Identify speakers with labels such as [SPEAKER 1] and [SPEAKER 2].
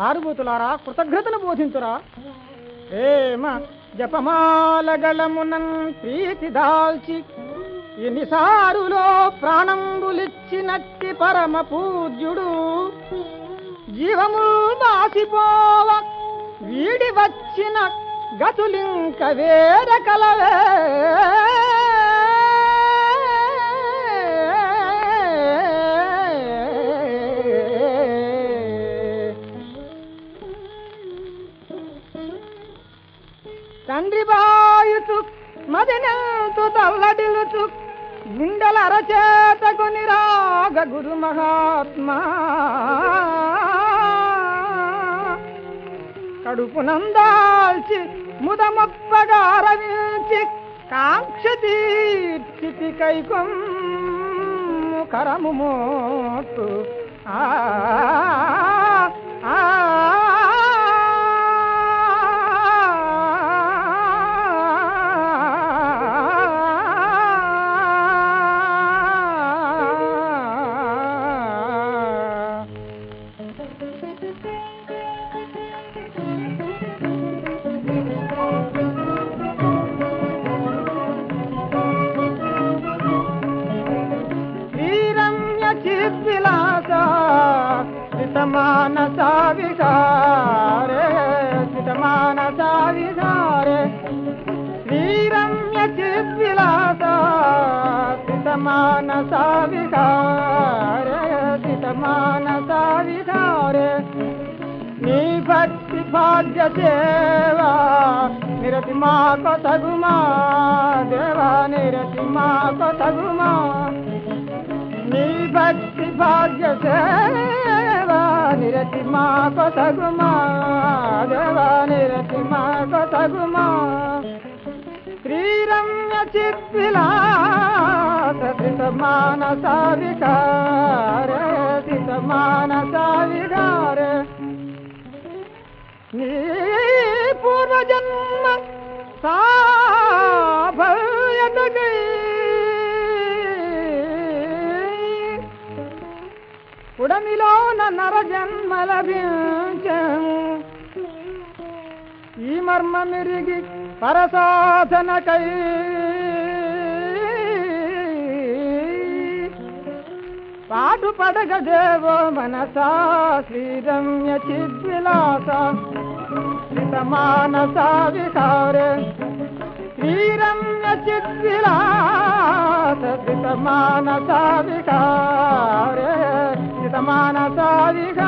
[SPEAKER 1] ఆరుభూతులారా కృతజ్ఞతను బోధించురా. ఏమ జపమాలగళమునన్ ప్రీతి దాల్చి ఎన్నిసారులో ప్రాణంబులిచ్చినట్టి పరమ పూజ్యుడు. జీవము దాసిపోవ వీడి వచ్చిన గతులింక వేర కలవే. తండ్రి బాయుచు మదినంతు తల్లడిలుచు గుండెల అరచేత కొని రాగ గురు మహాత్మా. కడుపునందాల్చి ముదమొప్పగా అరవించి కాంక్ష తీర్చితి కైకొమ్ము కరము మోటు ఆ, శ్రితమానస విహారే శ్రితమానస విహారే శ్రీరమ్య చిద్విలాస శ్రితమానస విహారే శ్రితమానస విహారే నీ భక్తి భాగ్య సేవా నిరతి మా కొతగుమా దేవా నిరతి మా కొతగుమా నీ భక్తి భాగ్య సేవా నిరతి మా కొసగుమా దేవా నిరతి మా కొసగుమా. శ్రీరమ్య చిత్విలాస మానస వికారే మానస వికారే. నీ పూర్వజన్మ సా ఉడమిలోన నర జన్మ లభించము ఈ మర్మ మిరిగి పరసాధనకై. పాటు పడగ దేవో మనసా శ్రీరమ్య చిద్విలాస. మానసా విహారే. శ్రీరమ్య చిద్విలాస. మానసా విహార. శ్రితమానస విహారే